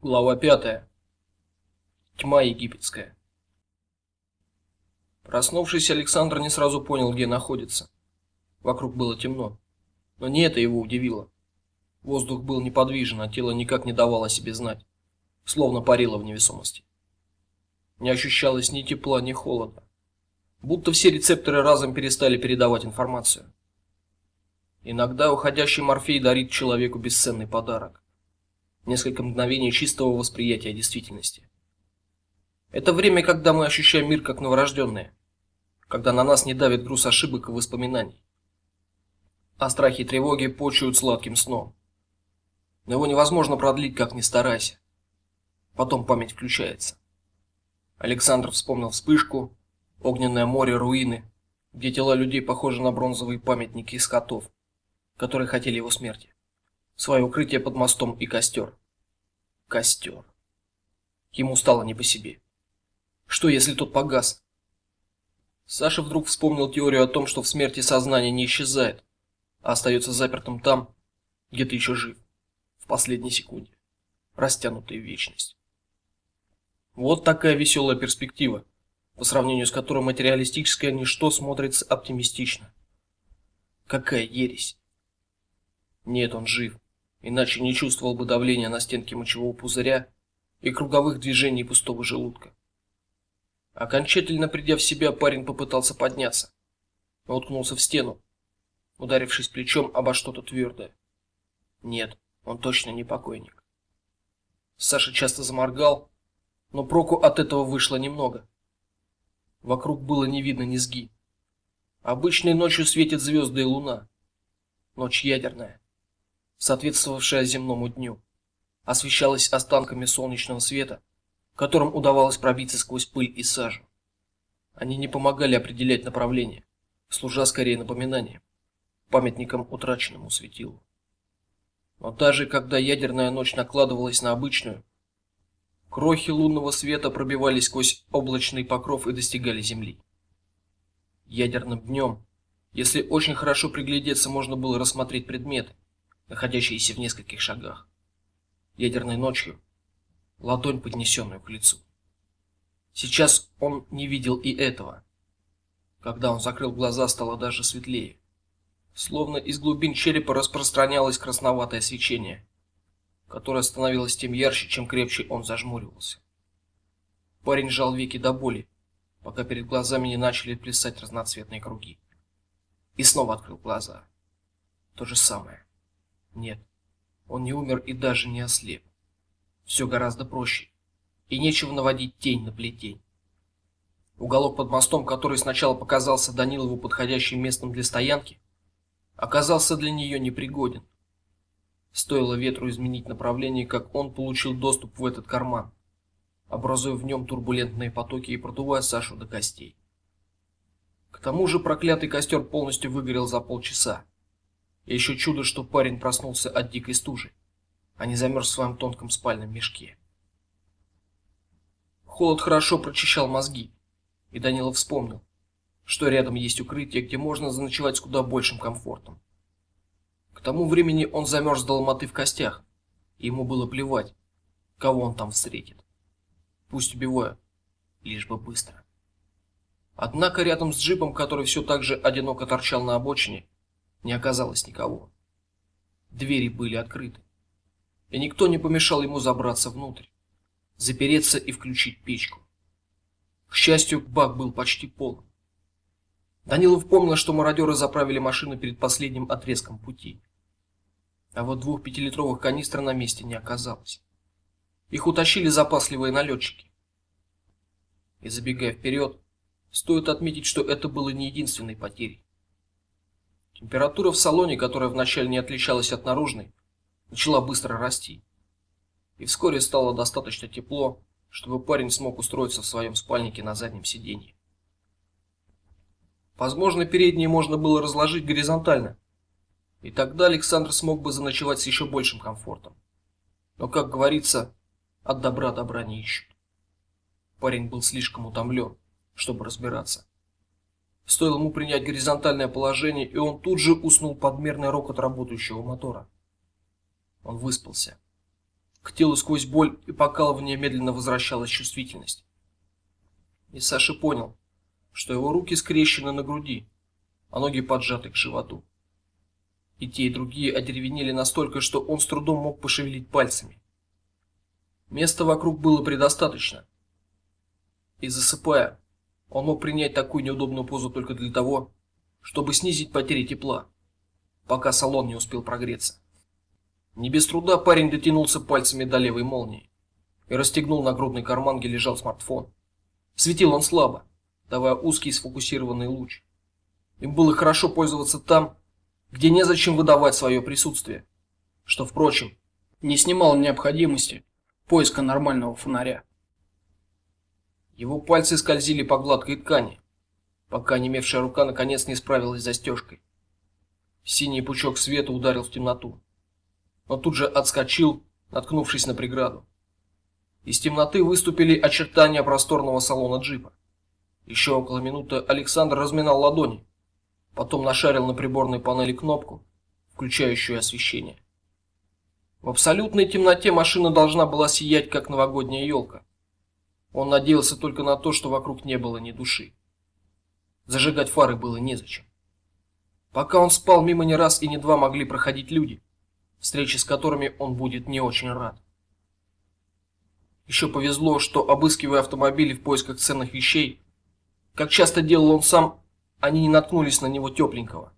Глава пятая. Тьма египетская. Проснувшись, Александр не сразу понял, где находится. Вокруг было темно, но не это его удивило. Воздух был неподвижен, а тело никак не давало о себе знать, словно парило в невесомости. Не ощущалось ни тепла, ни холода, будто все рецепторы разом перестали передавать информацию. Иногда уходящий морфей дарит человеку бесценный подарок несколько мгновений чистого восприятия действительности. Это время, когда мы ощущаем мир как новорожденные, когда на нас не давит груз ошибок и воспоминаний. А страхи и тревоги почуют сладким сном. Но его невозможно продлить, как ни старайся. Потом память включается. Александр вспомнил вспышку, огненное море, руины, где тела людей похожи на бронзовые памятники из скотов, которые хотели его смерти свое укрытие под мостом и костер. Костер. Ему стало не по себе. Что, если тот погас? Саша вдруг вспомнил теорию о том, что в смерти сознание не исчезает, а остается запертым там, где ты еще жив, в последней секунде, растянутой в вечность. Вот такая веселая перспектива, по сравнению с которой материалистическое ничто смотрится оптимистично. Какая ересь! Нет, он жив иначе не чувствовал бы давления на стенки мочевого пузыря и круговых движений пустого желудка. Окончательно придя в себя, парень попытался подняться, но уткнулся в стену, ударившись плечом обо что-то твердое. Нет, он точно не покойник. Саша часто заморгал, но проку от этого вышло немного. Вокруг было не видно низги. Обычной ночью светят звезды и луна. Ночь ядерная соответствовавшая земному дню, освещалась останками солнечного света, которым удавалось пробиться сквозь пыль и сажу. Они не помогали определять направление, служа скорее напоминанием, памятником утраченному светилу. Но даже когда ядерная ночь накладывалась на обычную, крохи лунного света пробивались сквозь облачный покров и достигали земли. Ядерным днем, если очень хорошо приглядеться, можно было рассмотреть предметы, находящиеся в нескольких шагах. Ядерной ночью ладонь поднесенную к лицу. Сейчас он не видел и этого. Когда он закрыл глаза, стало даже светлее. Словно из глубин черепа распространялось красноватое свечение, которое становилось тем ярче, чем крепче он зажмуривался. Парень сжал веки до боли, пока перед глазами не начали плясать разноцветные круги. И снова открыл глаза. То же самое. Нет, он не умер и даже не ослеп. Все гораздо проще, и нечего наводить тень на плетень. Уголок под мостом, который сначала показался Данилову подходящим местом для стоянки, оказался для нее непригоден. Стоило ветру изменить направление, как он получил доступ в этот карман, образуя в нем турбулентные потоки и продувая Сашу до костей. К тому же проклятый костер полностью выгорел за полчаса. И еще чудо, что парень проснулся от дикой стужи, а не замерз в своем тонком спальном мешке. Холод хорошо прочищал мозги, и Данилов вспомнил, что рядом есть укрытие, где можно заночевать с куда большим комфортом. К тому времени он замерз до ломоты в костях, и ему было плевать, кого он там встретит. Пусть убивают, лишь бы быстро. Однако рядом с джипом, который все так же одиноко торчал на обочине, не оказалось никого. Двери были открыты, и никто не помешал ему забраться внутрь, запереться и включить печку. К счастью, бак был почти полон. Данилов помнил, что мародеры заправили машину перед последним отрезком пути. А вот двух пятилитровых канистр на месте не оказалось. Их утащили запасливые налетчики. И забегая вперед, стоит отметить, что это было не единственной потерей. Температура в салоне, которая вначале не отличалась от наружной, начала быстро расти. И вскоре стало достаточно тепло, чтобы парень смог устроиться в своем спальнике на заднем сиденье. Возможно, передние можно было разложить горизонтально, и тогда Александр смог бы заночевать с еще большим комфортом. Но, как говорится, от добра добра не ищут. Парень был слишком утомлен, чтобы разбираться. Стоило ему принять горизонтальное положение, и он тут же уснул под мерный рокот работающего мотора. Он выспался. К телу сквозь боль и покалывание медленно возвращалась чувствительность. И Саша понял, что его руки скрещены на груди, а ноги поджаты к животу. И те, и другие одеревенели настолько, что он с трудом мог пошевелить пальцами. Места вокруг было предостаточно. И засыпая, он мог принять такую неудобную позу только для того, чтобы снизить потери тепла, пока салон не успел прогреться. Не без труда парень дотянулся пальцами до левой молнии и расстегнул нагрудный карман, где лежал смартфон. Светил он слабо, давая узкий сфокусированный луч. Им было хорошо пользоваться там, где незачем выдавать свое присутствие, что, впрочем, не снимало необходимости поиска нормального фонаря. Его пальцы скользили по гладкой ткани, пока немевшая рука наконец не справилась с застежкой. Синий пучок света ударил в темноту, но тут же отскочил, наткнувшись на преграду. Из темноты выступили очертания просторного салона джипа. Еще около минуты Александр разминал ладони, потом нашарил на приборной панели кнопку, включающую освещение. В абсолютной темноте машина должна была сиять как новогодняя елка. Он надеялся только на то, что вокруг не было ни души. Зажигать фары было незачем. Пока он спал, мимо не раз и не два могли проходить люди, встречи с которыми он будет не очень рад. Еще повезло, что обыскивая автомобили в поисках ценных вещей, как часто делал он сам, они не наткнулись на него тепленького.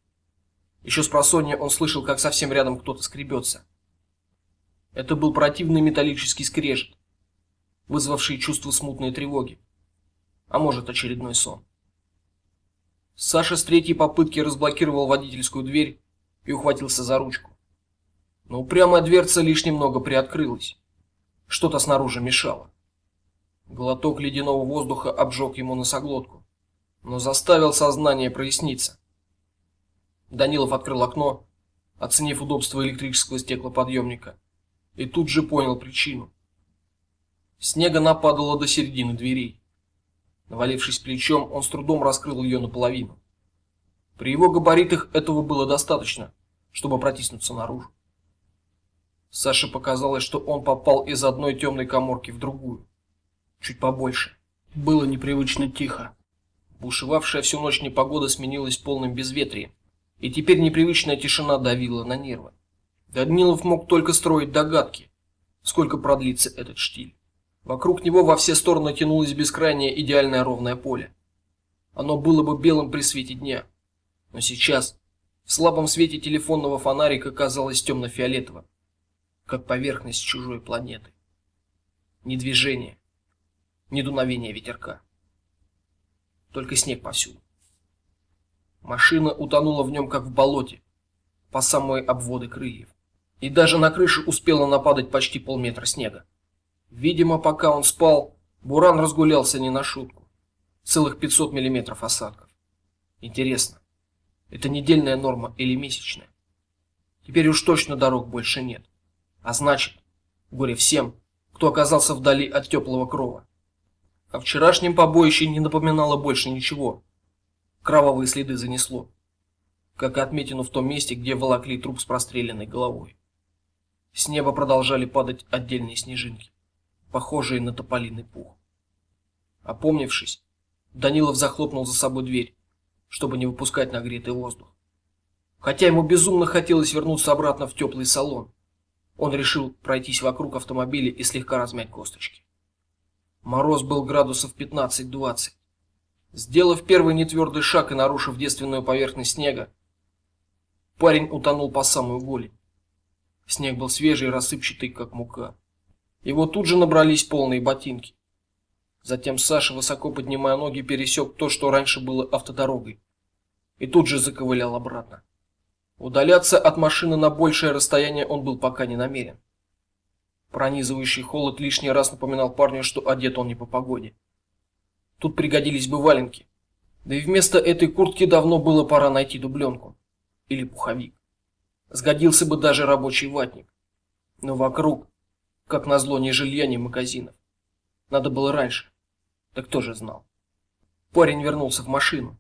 Еще с просонья он слышал, как совсем рядом кто-то скребется. Это был противный металлический скрежет, вызвавший чувство смутной тревоги. А может, очередной сон. Саша с третьей попытки разблокировал водительскую дверь и ухватился за ручку. Но упрямая дверца лишь немного приоткрылась. Что-то снаружи мешало. Глоток ледяного воздуха обжег ему носоглотку, но заставил сознание проясниться. Данилов открыл окно, оценив удобство электрического стеклоподъемника, и тут же понял причину. Снега нападало до середины дверей. Навалившись плечом, он с трудом раскрыл ее наполовину. При его габаритах этого было достаточно, чтобы протиснуться наружу. Саше показалось, что он попал из одной темной каморки в другую, чуть побольше. Было непривычно тихо. Бушевавшая всю ночь непогода сменилась полным безветрием, и теперь непривычная тишина давила на нервы. Данилов мог только строить догадки, сколько продлится этот штиль. Вокруг него во все стороны тянулось бескрайнее идеальное ровное поле. Оно было бы белым при свете дня, но сейчас в слабом свете телефонного фонарика казалось темно-фиолетовым, как поверхность чужой планеты. Ни движения, ни дуновения ветерка. Только снег повсюду. Машина утонула в нем как в болоте, по самой обводы крыльев, и даже на крышу успела нападать почти полметра снега. Видимо, пока он спал, буран разгулялся не на шутку. Целых 500 миллиметров осадков. Интересно, это недельная норма или месячная? Теперь уж точно дорог больше нет. А значит, горе всем, кто оказался вдали от теплого крова. О вчерашнем побоище не напоминало больше ничего. Кровавые следы занесло, как и отметину в том месте, где волокли труп с простреленной головой. С неба продолжали падать отдельные снежинки похожие на тополиный пух. Опомнившись, Данилов захлопнул за собой дверь, чтобы не выпускать нагретый воздух. Хотя ему безумно хотелось вернуться обратно в теплый салон, он решил пройтись вокруг автомобиля и слегка размять косточки. Мороз был градусов 15-20. Сделав первый нетвердый шаг и нарушив девственную поверхность снега, парень утонул по самую голень. Снег был свежий и рассыпчатый, как мука. Его тут же набрались полные ботинки. Затем Саша, высоко поднимая ноги, пересек то, что раньше было автодорогой, и тут же заковылял обратно. Удаляться от машины на большее расстояние он был пока не намерен. Пронизывающий холод лишний раз напоминал парню, что одет он не по погоде. Тут пригодились бы валенки. Да и вместо этой куртки давно было пора найти дубленку или пуховик. Сгодился бы даже рабочий ватник. Но вокруг как назло, ни жилья, ни магазинов. Надо было раньше. Да кто же знал? Парень вернулся в машину,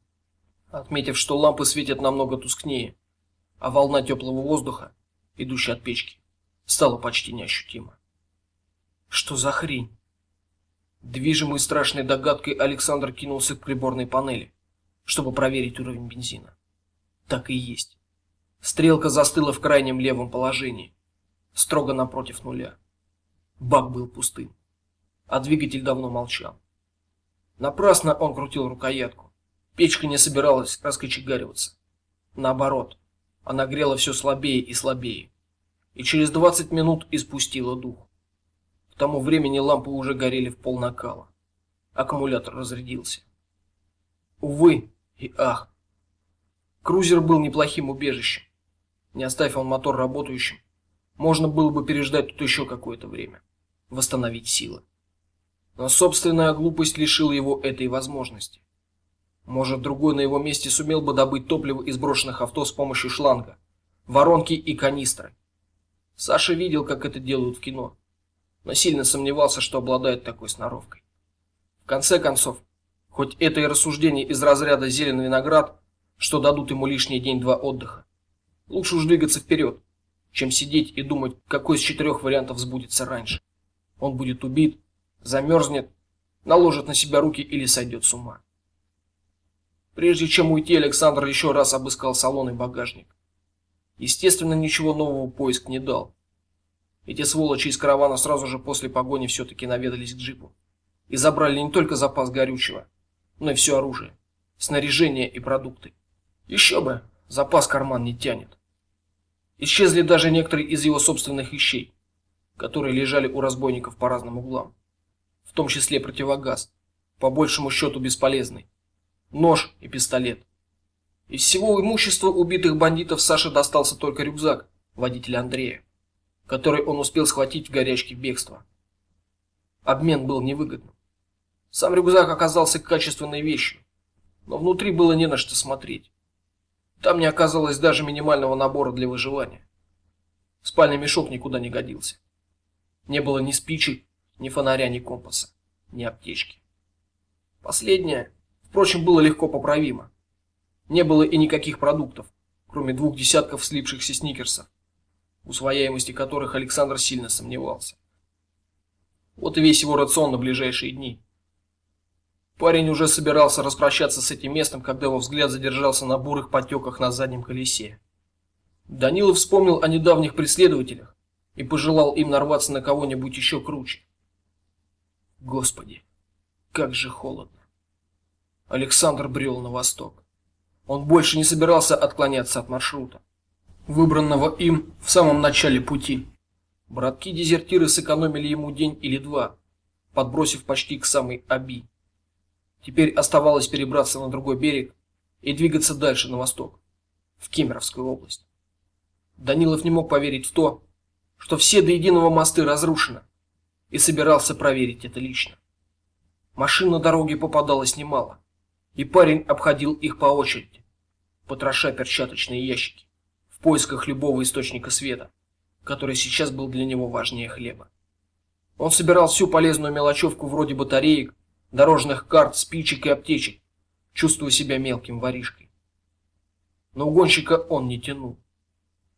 отметив, что лампы светят намного тускнее, а волна теплого воздуха, идущая от печки, стала почти неощутима. Что за хрень? Движимый страшной догадкой, Александр кинулся к приборной панели, чтобы проверить уровень бензина. Так и есть. Стрелка застыла в крайнем левом положении, строго напротив нуля. Бак был пустым, а двигатель давно молчал. Напрасно он крутил рукоятку. Печка не собиралась раскочегариваться. Наоборот, она грела все слабее и слабее, и через 20 минут испустила дух. К тому времени лампы уже горели в пол накала. Аккумулятор разрядился. Увы и ах. Крузер был неплохим убежищем. Не оставив он мотор работающим, можно было бы переждать тут еще какое-то время, восстановить силы. Но собственная глупость лишила его этой возможности. Может, другой на его месте сумел бы добыть топливо из брошенных авто с помощью шланга, воронки и канистры. Саша видел, как это делают в кино, но сильно сомневался, что обладает такой сноровкой. В конце концов, хоть это и рассуждение из разряда зеленый виноград, что дадут ему лишний день-два отдыха, лучше уж двигаться вперед, чем сидеть и думать, какой из четырех вариантов сбудется раньше. Он будет убит, замерзнет, наложит на себя руки или сойдет с ума. Прежде чем уйти, Александр еще раз обыскал салон и багажник. Естественно, ничего нового поиск не дал. Эти сволочи из каравана сразу же после погони все таки наведались к джипу и забрали не только запас горючего, но и все оружие, снаряжение и продукты. Еще бы, запас карман не тянет. Исчезли даже некоторые из его собственных вещей, которые лежали у разбойников по разным углам, в том числе противогаз, по большему счету бесполезный нож и пистолет. Из всего имущества убитых бандитов Саше достался только рюкзак водителя Андрея, который он успел схватить в горячке бегства. Обмен был невыгодным. Сам рюкзак оказался качественной вещью, но внутри было не на что смотреть. Там не оказалось даже минимального набора для выживания. Спальный мешок никуда не годился. Не было ни спичек, ни фонаря, ни компаса, ни аптечки. Последнее Впрочем, было легко поправимо. Не было и никаких продуктов, кроме двух десятков слипшихся сникерсов, усвояемости которых Александр сильно сомневался. Вот и весь его рацион на ближайшие дни. Парень уже собирался распрощаться с этим местом, когда его взгляд задержался на бурых потеках на заднем колесе. Данилов вспомнил о недавних преследователях и пожелал им нарваться на кого-нибудь еще круче. Господи, как же холодно. Александр брел на восток. Он больше не собирался отклоняться от маршрута, выбранного им в самом начале пути. Братки-дезертиры сэкономили ему день или два, подбросив почти к самой Аби. Теперь оставалось перебраться на другой берег и двигаться дальше на восток, в Кемеровскую область. Данилов не мог поверить в то, что все до единого мосты разрушены, и собирался проверить это лично. Машин на дороге попадалось немало и парень обходил их по очереди, потроша перчаточные ящики в поисках любого источника света, который сейчас был для него важнее хлеба. Он собирал всю полезную мелочевку вроде батареек, дорожных карт, спичек и аптечек, чувствуя себя мелким воришкой. Но угонщика он не тянул.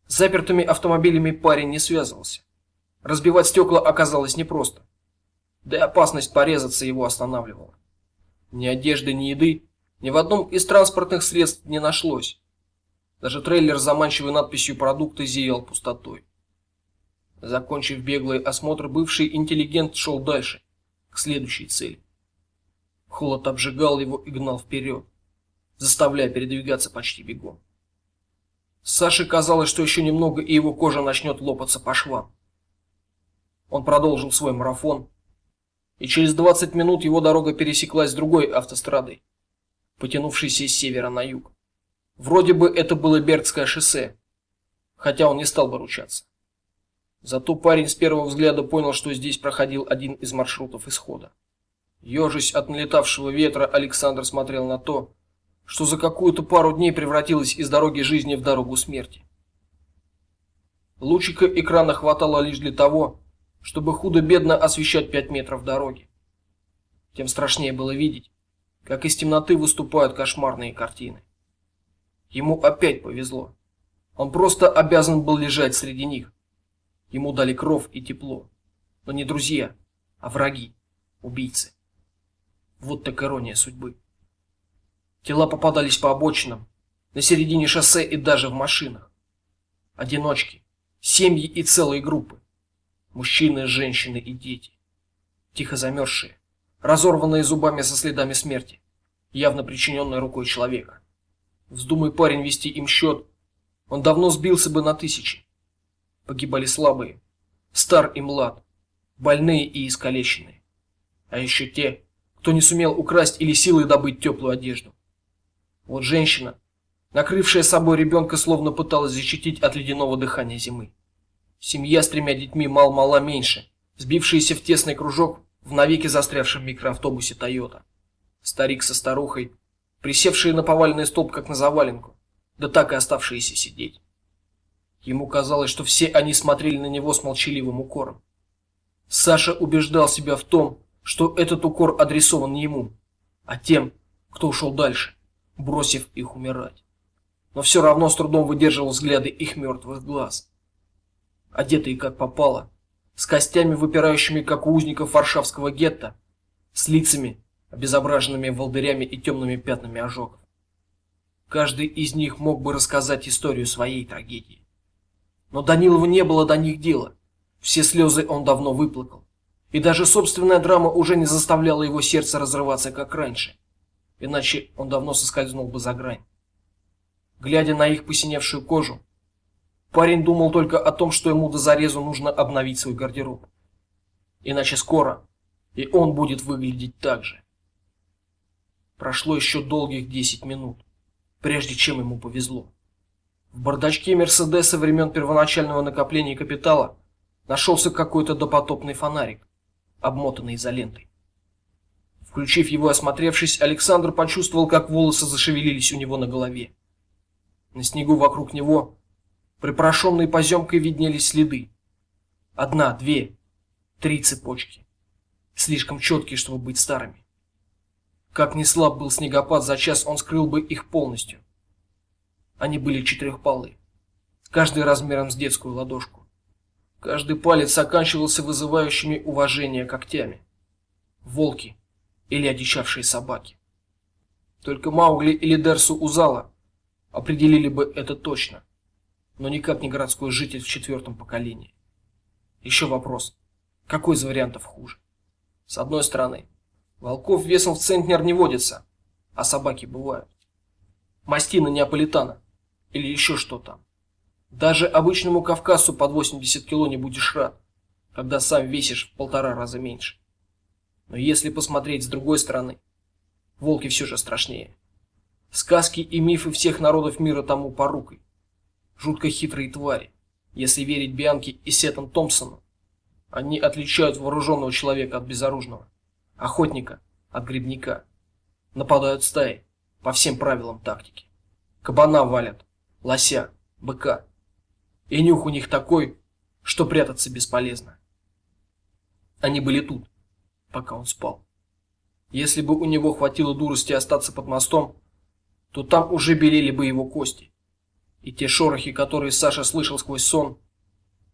С запертыми автомобилями парень не связывался. Разбивать стекла оказалось непросто. Да и опасность порезаться его останавливала. Ни одежды, ни еды ни в одном из транспортных средств не нашлось. Даже трейлер с заманчивой надписью "Продукты" зиял пустотой. Закончив беглый осмотр, бывший интеллигент шел дальше, к следующей цели. Холод обжигал его и гнал вперед, заставляя передвигаться почти бегом. Саше казалось, что еще немного и его кожа начнет лопаться по швам. Он продолжил свой марафон, и через 20 минут его дорога пересеклась с другой автострадой, потянувшейся с севера на юг. Вроде бы это было Бердское шоссе, хотя он не стал бы ручаться. Зато парень с первого взгляда понял, что здесь проходил один из маршрутов исхода. Ёжись от налетавшего ветра, Александр смотрел на то, что за какую-то пару дней превратилось из дороги жизни в дорогу смерти. Лучика экрана хватало лишь для того, чтобы худо-бедно освещать пять метров дороги. Тем страшнее было видеть, как из темноты выступают кошмарные картины. Ему опять повезло. Он просто обязан был лежать среди них. Ему дали кров и тепло, но не друзья, а враги убийцы. Вот так ирония судьбы. Тела попадались по обочинам, на середине шоссе и даже в машинах. Одиночки, семьи и целые группы. Мужчины, женщины и дети. Тихо замерзшие, разорванные зубами со следами смерти, явно причиненной рукой человека. Вздумай парень вести им счет, он давно сбился бы на тысячи. Погибали слабые, стар и млад, больные и искалеченные. А еще те, кто не сумел украсть или силой добыть теплую одежду. Вот женщина, накрывшая собой ребенка, словно пыталась защитить от ледяного дыхания зимы. Семья с тремя детьми мал-мала меньше, сбившиеся в тесный кружок в навеки застрявшем микроавтобусе Toyota. Старик со старухой, присевшие на поваленный столб как на заваленку, да так и оставшиеся сидеть. Ему казалось, что все они смотрели на него с молчаливым укором. Саша убеждал себя в том, что этот укор адресован не ему, а тем, кто ушел дальше, бросив их умирать. Но все равно с трудом выдерживал взгляды их мертвых глаз. Одетые как попало, с костями выпирающими как у узников Варшавского гетто, с лицами обезображенными волдырями и темными пятнами ожогов. Каждый из них мог бы рассказать историю своей трагедии. Но Данилову не было до них дела. Все слезы он давно выплакал, и даже собственная драма уже не заставляла его сердце разрываться как раньше. Иначе он давно соскользнул бы за грань. Глядя на их посиневшую кожу, парень думал только о том, что ему до зарезу нужно обновить свой гардероб. Иначе скоро и он будет выглядеть так же. Прошло еще долгих десять минут, прежде чем ему повезло. В бардачке Мерседеса времен первоначального накопления капитала нашелся какой-то допотопный фонарик, обмотанный изолентой. Включив его и осмотревшись, Александр почувствовал, как волосы зашевелились у него на голове. На снегу вокруг него, припорошенной поземкой, виднелись следы. Одна, две, три цепочки, слишком четкие, чтобы быть старыми. Как ни слаб был снегопад, за час он скрыл бы их полностью. Они были четырехпалые, каждый размером с детскую ладошку. Каждый палец оканчивался вызывающими уважение когтями. Волки или одичавшие собаки. Только Маугли или Дерсу Узала определили бы это точно, но никак не городской житель в четвертом поколении. Еще вопрос: какой из вариантов хуже? С одной стороны, волков весом в центнер не водится, а собаки бывают. Мастина неаполитана или еще что там. Даже обычному кавказцу под 80 кило не будешь рад, когда сам весишь в полтора раза меньше. Но если посмотреть с другой стороны, волки все же страшнее. Сказки и мифы всех народов мира тому порукой. Жутко хитрые твари. Если верить Бианке и Сетон Томпсону, они отличают вооруженного человека от безоружного, охотника от грибника. Нападают стаи по всем правилам тактики. Кабана валят, лося, быка. И нюх у них такой, что прятаться бесполезно. Они были тут, пока он спал. Если бы у него хватило дурости остаться под мостом, то там уже белели бы его кости. И те шорохи, которые Саша слышал сквозь сон,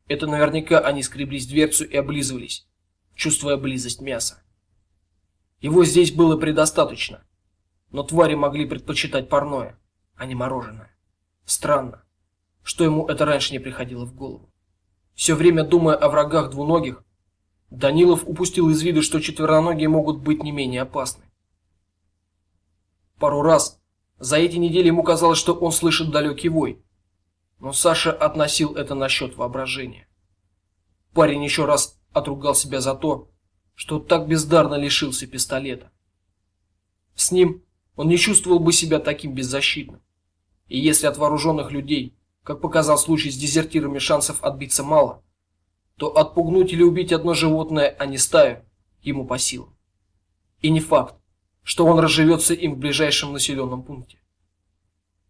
это наверняка они скреблись дверцу и облизывались, чувствуя близость мяса. Его здесь было предостаточно, но твари могли предпочитать парное, а не мороженое. Странно что ему это раньше не приходило в голову. Все время думая о врагах двуногих, Данилов упустил из виду, что четвероногие могут быть не менее опасны. Пару раз за эти недели ему казалось, что он слышит далекий вой, но Саша относил это на счет воображения. Парень еще раз отругал себя за то, что так бездарно лишился пистолета. С ним он не чувствовал бы себя таким беззащитным. И если от вооруженных людей как показал случай с дезертирами, шансов отбиться мало, то отпугнуть или убить одно животное, а не стаю, ему по силам. И не факт, что он разживется им в ближайшем населенном пункте.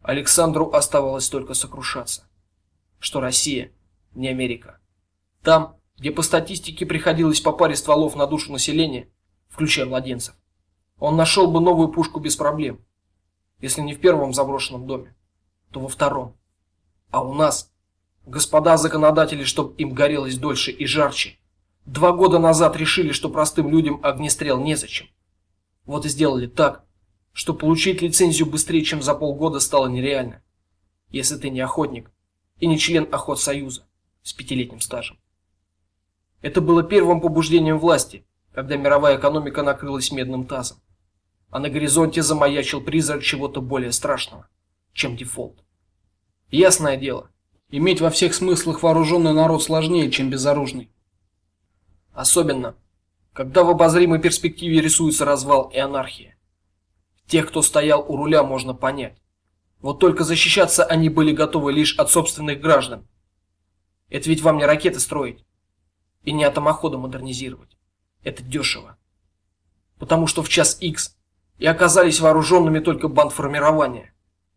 Александру оставалось только сокрушаться, что Россия не Америка. Там, где по статистике приходилось по паре стволов на душу населения, включая младенцев, он нашел бы новую пушку без проблем. Если не в первом заброшенном доме, то во втором. А у нас, господа законодатели, чтоб им горелось дольше и жарче, Два года назад решили, что простым людям огнестрел незачем. Вот и сделали так, что получить лицензию быстрее, чем за полгода стало нереально. Если ты не охотник и не член охотсоюза с пятилетним стажем. Это было первым побуждением власти, когда мировая экономика накрылась медным тазом, а на горизонте замаячил призрак чего-то более страшного, чем дефолт. Ясное дело, иметь во всех смыслах вооруженный народ сложнее, чем безоружный. Особенно, когда в обозримой перспективе рисуется развал и анархия. Тех, кто стоял у руля, можно понять. Вот только защищаться они были готовы лишь от собственных граждан. Это ведь вам не ракеты строить и не атомоходы модернизировать. Это дешево. Потому что в час X и оказались вооруженными только бандформирования,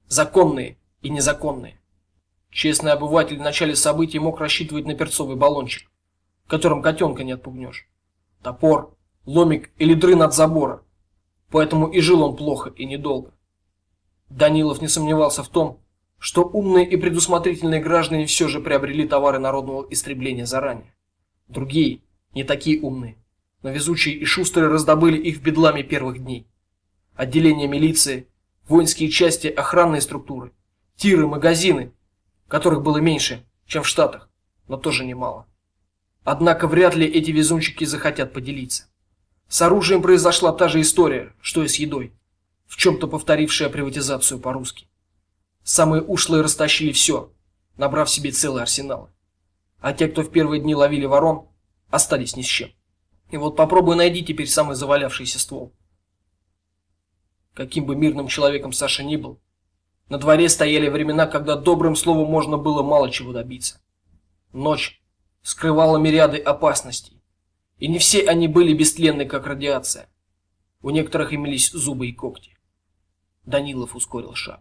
законные и незаконные. Честный обыватель в начале событий мог рассчитывать на перцовый баллончик, которым котенка не отпугнешь. Топор, ломик или дрын от забора. Поэтому и жил он плохо и недолго. Данилов не сомневался в том, что умные и предусмотрительные граждане все же приобрели товары народного истребления заранее. Другие, не такие умные, но везучие и шустрые раздобыли их в бедламе первых дней. Отделения милиции, воинские части, охранные структуры, тиры, магазины, которых было меньше, чем в Штатах, но тоже немало. Однако вряд ли эти везунчики захотят поделиться. С оружием произошла та же история, что и с едой, в чем то повторившая приватизацию по-русски. Самые ушлые растащили все, набрав себе целые арсеналы а те, кто в первые дни ловили ворон, остались ни с чем. И вот попробуй найди теперь самый завалявшийся ствол. Каким бы мирным человеком Саша ни был, на дворе стояли времена, когда добрым словом можно было мало чего добиться. Ночь скрывала мириады опасностей, и не все они были бестленны, как радиация. У некоторых имелись зубы и когти. Данилов ускорил шаг.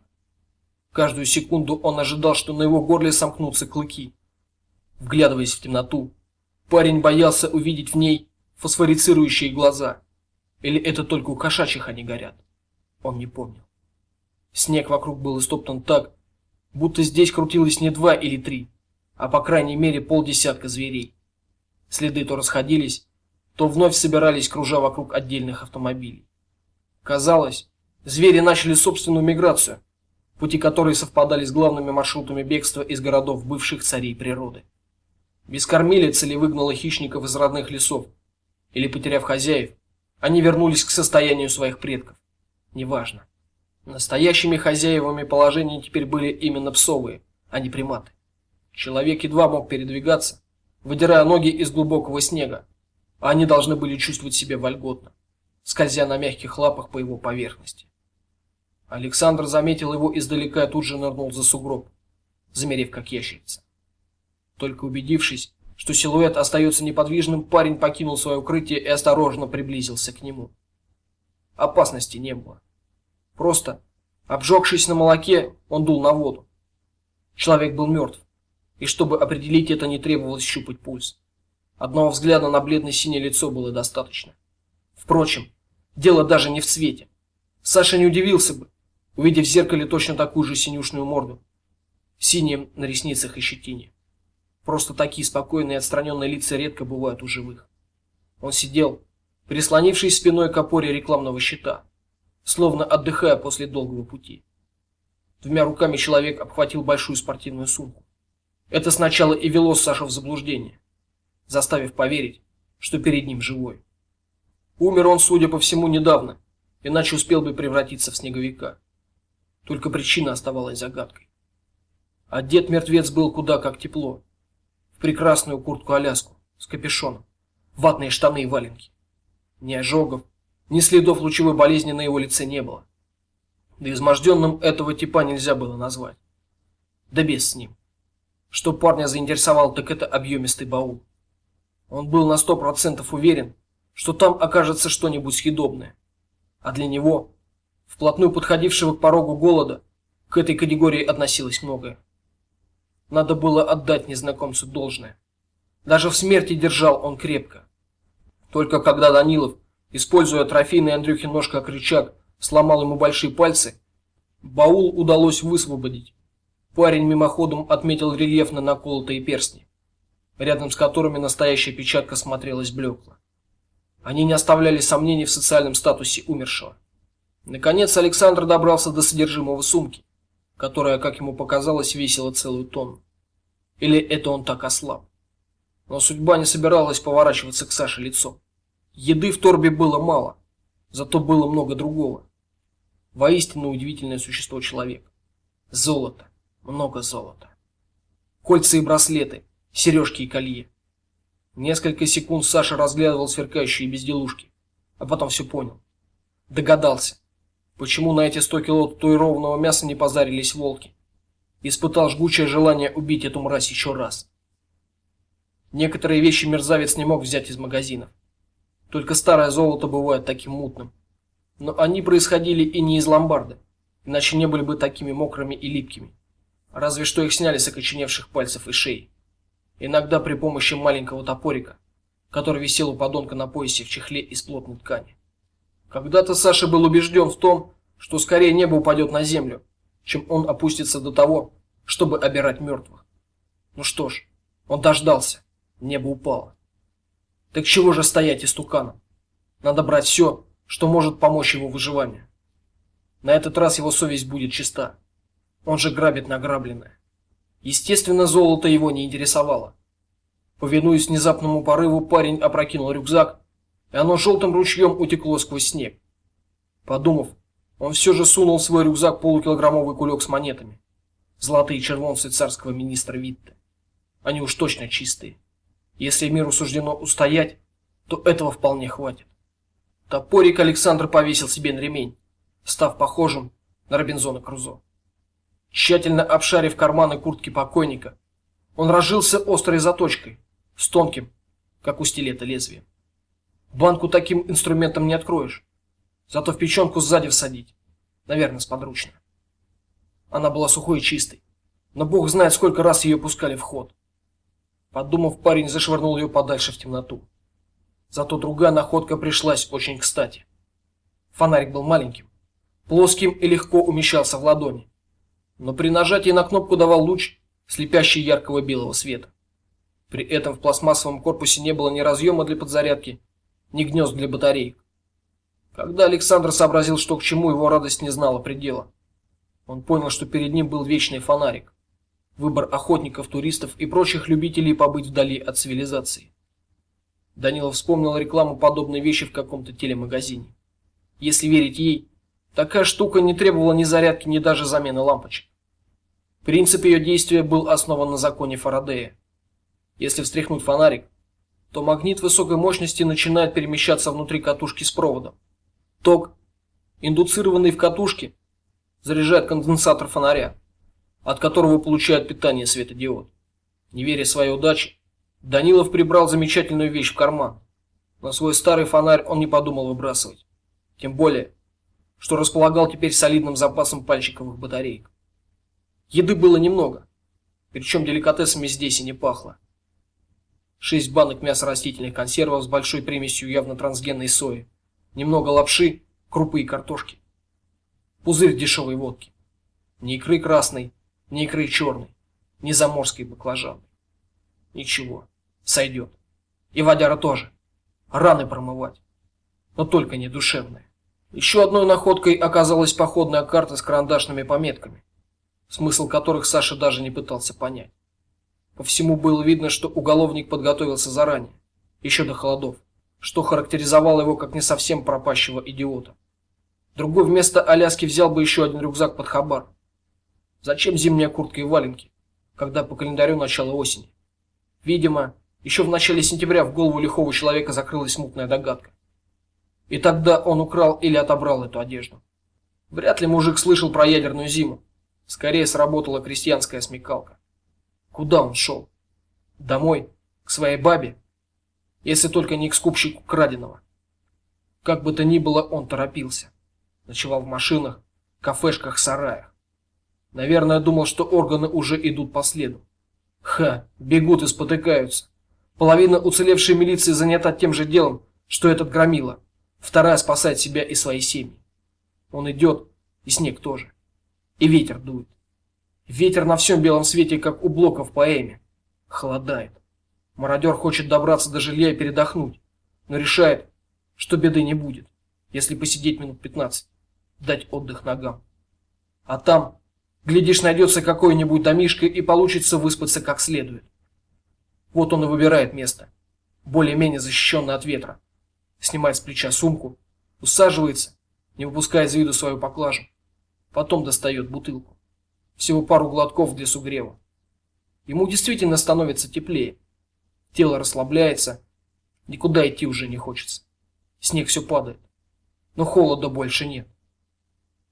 Каждую секунду он ожидал, что на его горле сомкнутся клыки. Вглядываясь в темноту, парень боялся увидеть в ней фосфорицирующие глаза. Или это только у кошачьих они горят? Он не помнил. Снег вокруг был истоптан так, будто здесь крутилось не два или три, а по крайней мере полдесятка зверей. Следы то расходились, то вновь собирались, кружа вокруг отдельных автомобилей. Казалось, звери начали собственную миграцию, пути которой совпадали с главными маршрутами бегства из городов бывших царей природы. Без кормилицы ли выгнала хищников из родных лесов, или потеряв хозяев, они вернулись к состоянию своих предков. Неважно. Настоящими хозяевами положения теперь были именно псовые, а не приматы. Человек едва мог передвигаться, выдирая ноги из глубокого снега, а они должны были чувствовать себя вольготно, скользя на мягких лапах по его поверхности. Александр заметил его издалека и тут же нырнул за сугроб, замерев как ящерица. Только убедившись, что силуэт остается неподвижным, парень покинул свое укрытие и осторожно приблизился к нему. Опасности не было. Просто, обжегшись на молоке, он дул на воду. Человек был мертв, и чтобы определить это, не требовалось щупать пульс. Одного взгляда на бледно-синее лицо было достаточно. Впрочем, дело даже не в цвете. Саша не удивился бы, увидев в зеркале точно такую же синюшную морду, синим на ресницах и щетине. Просто такие спокойные и отстраненные лица редко бывают у живых. Он сидел, прислонившись спиной к опоре рекламного щита, словно отдыхая после долгого пути. Двумя руками человек обхватил большую спортивную сумку. Это сначала и вело Сашу в заблуждение, заставив поверить, что перед ним живой. Умер он, судя по всему, недавно, иначе успел бы превратиться в снеговика. Только причина оставалась загадкой. Одет мертвец был куда как тепло прекрасную куртку-аляску с капюшоном, ватные штаны и валенки. Ни ожогов, ни следов лучевой болезни на его лице не было. Да изможденным этого типа нельзя было назвать. Да без с ним. Что парня заинтересовало, так это объемистый баул. Он был на сто процентов уверен, что там окажется что-нибудь съедобное. А для него, вплотную подходившего к порогу голода, к этой категории относилось многое. Надо было отдать незнакомцу должное. Даже в смерти держал он крепко. Только когда Данилов, используя трофейный Андрюхин нож как рычаг, сломал ему большие пальцы, баул удалось высвободить. Парень мимоходом отметил рельефно наколотые перстни. рядом с которыми настоящая печатка смотрелась блекло. Они не оставляли сомнений в социальном статусе умершего. Наконец Александр добрался до содержимого сумки, которая, как ему показалось, весила целую тонну. Или это он так ослаб? Но судьба не собиралась поворачиваться к Саше лицом. Еды в торбе было мало, зато было много другого. Воистину удивительное существо человек. Золото, много золота. Кольца и браслеты, сережки и колье. Несколько секунд Саша разглядывал сверкающие безделушки, а потом все понял. Догадался, почему на эти сто кило татуированного мяса не позарились волки. Испытал жгучее желание убить эту мразь еще раз. Некоторые вещи мерзавец не мог взять из магазинов. Только старое золото бывает таким мутным. Но они происходили и не из ломбарда, иначе не были бы такими мокрыми и липкими. Разве что их сняли с окоченевших пальцев и шеи. Иногда при помощи маленького топорика, который висел у подонка на поясе в чехле из плотной ткани. Когда-то Саша был убежден в том, что скорее небо упадет на землю, чем он опустится до того, чтобы обирать мертвых. Ну что ж, он дождался. Небо упало. Так чего же стоять истуканом? Надо брать все, что может помочь его выживанию. На этот раз его совесть будет чиста. Он же грабит награбленное. Естественно, золото его не интересовало. Повинуясь внезапному порыву, парень опрокинул рюкзак, и оно желтым ручьем утекло сквозь снег. Подумав, он все же сунул в свой рюкзак полукилограммовый кулек с монетами. Золотые червонцы царского министра Витте. Они уж точно чистые. Если миру суждено устоять, то этого вполне хватит. Топорик Александр повесил себе на ремень, став похожим на Робинзона Крузо. Тщательно обшарив карманы куртки покойника, он разжился острой заточкой, с тонким, как у стилета лезвием. Банку таким инструментом не откроешь, зато в печенку сзади всадить, наверное, сподручно. Она была сухой и чистой, но бог знает, сколько раз ее пускали в ход. Подумав, парень зашвырнул ее подальше в темноту. Зато другая находка пришлась очень кстати. Фонарик был маленьким, плоским и легко умещался в ладони, но при нажатии на кнопку давал луч, слепящий яркого белого света. При этом в пластмассовом корпусе не было ни разъема для подзарядки, ни гнезд для батареек. Когда Александр сообразил, что к чему, его радость не знала предела. Он понял, что перед ним был вечный фонарик выбор охотников, туристов и прочих любителей побыть вдали от цивилизации. Данилов вспомнил рекламу подобной вещи в каком-то телемагазине. Если верить ей, такая штука не требовала ни зарядки, ни даже замены лампочек. Принцип ее действия был основан на законе Фарадея. Если встряхнуть фонарик, то магнит высокой мощности начинает перемещаться внутри катушки с проводом. Ток, индуцированный в катушке, заряжает конденсатор фонаря от которого получает питание светодиод. Не веря своей удаче, Данилов прибрал замечательную вещь в карман. На свой старый фонарь он не подумал выбрасывать. Тем более, что располагал теперь солидным запасом пальчиковых батареек. Еды было немного, причем деликатесами здесь и не пахло. Шесть банок мяса растительных консервов с большой примесью явно трансгенной сои, немного лапши, крупы и картошки. Пузырь дешевой водки. Ни икры красной, ни икры черной, ни заморской баклажанной. Ничего, сойдет. И водяра тоже. Раны промывать. Но только не душевные. Еще одной находкой оказалась походная карта с карандашными пометками, смысл которых Саша даже не пытался понять. По всему было видно, что уголовник подготовился заранее, еще до холодов, что характеризовало его как не совсем пропащего идиота. Другой вместо Аляски взял бы еще один рюкзак под хабар. Зачем зимняя куртка и валенки, когда по календарю начало осени? Видимо, еще в начале сентября в голову лихого человека закрылась смутная догадка. И тогда он украл или отобрал эту одежду. Вряд ли мужик слышал про ядерную зиму. Скорее сработала крестьянская смекалка. Куда он шел? Домой, к своей бабе, если только не к скупщику краденого. Как бы то ни было, он торопился. Ночевал в машинах, кафешках, сараях. Наверное, думал, что органы уже идут по следу. Ха, бегут и спотыкаются. Половина уцелевшей милиции занята тем же делом, что этот громила. Вторая спасает себя и свои семьи. Он идет, и снег тоже. И ветер дует. Ветер на всем белом свете, как у Блока в поэме. Холодает. Мародер хочет добраться до жилья и передохнуть, но решает, что беды не будет, если посидеть минут 15, дать отдых ногам. А там, глядишь, найдется какой-нибудь домишко и получится выспаться как следует. Вот он и выбирает место, более-менее защищенное от ветра. Снимает с плеча сумку, усаживается, не выпуская из виду свою поклажу. Потом достает бутылку. Всего пару глотков для сугрева. Ему действительно становится теплее. Тело расслабляется, никуда идти уже не хочется. Снег все падает, но холода больше нет.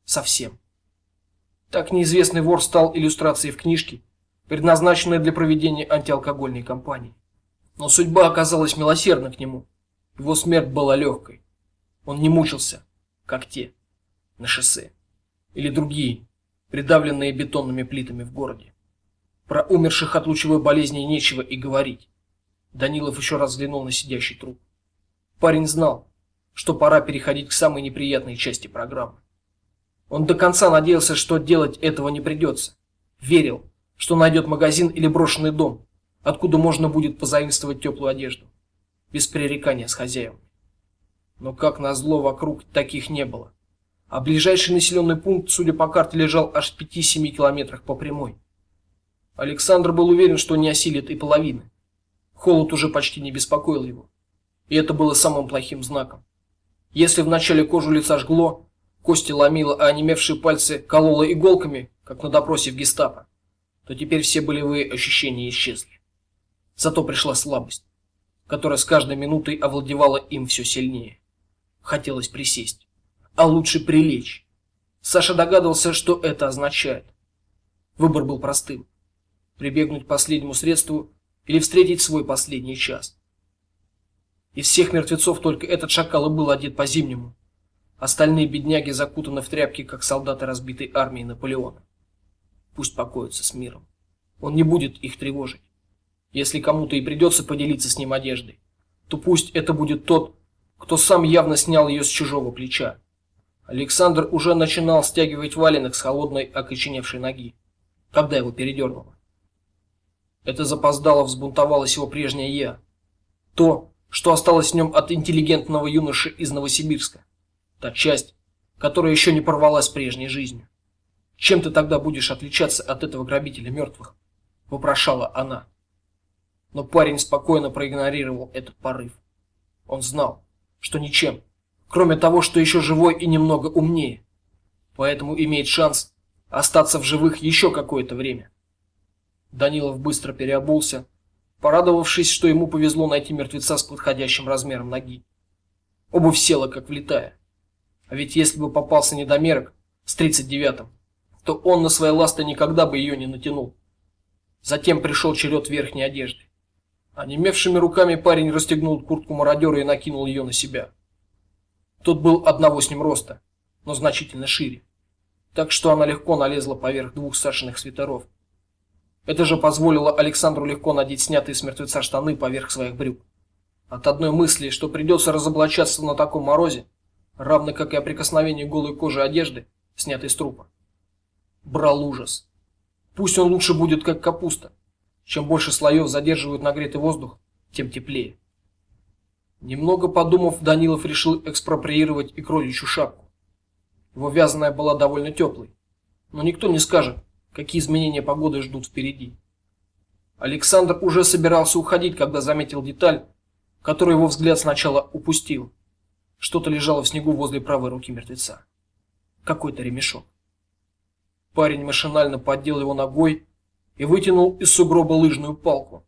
Совсем. Так неизвестный вор стал иллюстрацией в книжке, предназначенной для проведения антиалкогольной кампании. Но судьба оказалась милосердна к нему. Его смерть была легкой. Он не мучился, как те на шоссе или другие, придавленные бетонными плитами в городе. Про умерших от лучевой болезни нечего и говорить. Данилов еще раз взглянул на сидящий труп. Парень знал, что пора переходить к самой неприятной части программы. Он до конца надеялся, что делать этого не придется. Верил, что найдет магазин или брошенный дом, откуда можно будет позаимствовать теплую одежду, без пререкания с хозяевами. Но как назло вокруг таких не было. А ближайший населенный пункт, судя по карте, лежал аж в 5-7 километрах по прямой. Александр был уверен, что не осилит и половины. Холод уже почти не беспокоил его. И это было самым плохим знаком. Если вначале кожу лица жгло, кости ломило, а онемевшие пальцы кололо иголками, как на допросе в Гестапо, то теперь все болевые ощущения исчезли. Зато пришла слабость, которая с каждой минутой овладевала им все сильнее. Хотелось присесть, а лучше прилечь. Саша догадывался, что это означает. Выбор был простым: прибегнуть к последнему средству или встретить свой последний час. Из всех мертвецов только этот шакал и был одет по-зимнему. Остальные бедняги закутаны в тряпки, как солдаты разбитой армии Наполеона. Пусть покоятся с миром. Он не будет их тревожить. Если кому-то и придется поделиться с ним одеждой, то пусть это будет тот, кто сам явно снял ее с чужого плеча. Александр уже начинал стягивать валенок с холодной окоченевшей ноги, когда его передернуло. Это запоздало взбунтовалось его прежнее я. То, что осталось в нем от интеллигентного юноши из Новосибирска. Та часть, которая еще не порвалась прежней жизнью. Чем ты тогда будешь отличаться от этого грабителя мертвых? вопрошала она. Но парень спокойно проигнорировал этот порыв. Он знал, что ничем, кроме того, что еще живой и немного умнее. Поэтому имеет шанс остаться в живых еще какое-то время. Данилов быстро переобулся, порадовавшись, что ему повезло найти мертвеца с подходящим размером ноги. Обувь села как влитая. А ведь если бы попался недомерок с тридцать девятым, то он на своей ласты никогда бы ее не натянул. Затем пришел черед верхней одежды. Онемевшими руками парень расстегнул куртку мародера и накинул ее на себя. Тот был одного с ним роста, но значительно шире, так что она легко налезла поверх двух Сашиных свитеров. Это же позволило Александру легко надеть снятые с мертвеца штаны поверх своих брюк. От одной мысли, что придется разоблачаться на таком морозе, равно как и о прикосновении голой кожи одежды, снятой с трупа, брал ужас. Пусть он лучше будет как капуста. Чем больше слоев задерживают нагретый воздух, тем теплее. Немного подумав, Данилов решил экспроприировать и кроличью шапку. Его вязаная была довольно теплой, но никто не скажет, какие изменения погоды ждут впереди. Александр уже собирался уходить, когда заметил деталь, которую его взгляд сначала упустил. Что-то лежало в снегу возле правой руки мертвеца. Какой-то ремешок. Парень машинально поддел его ногой и вытянул из сугроба лыжную палку.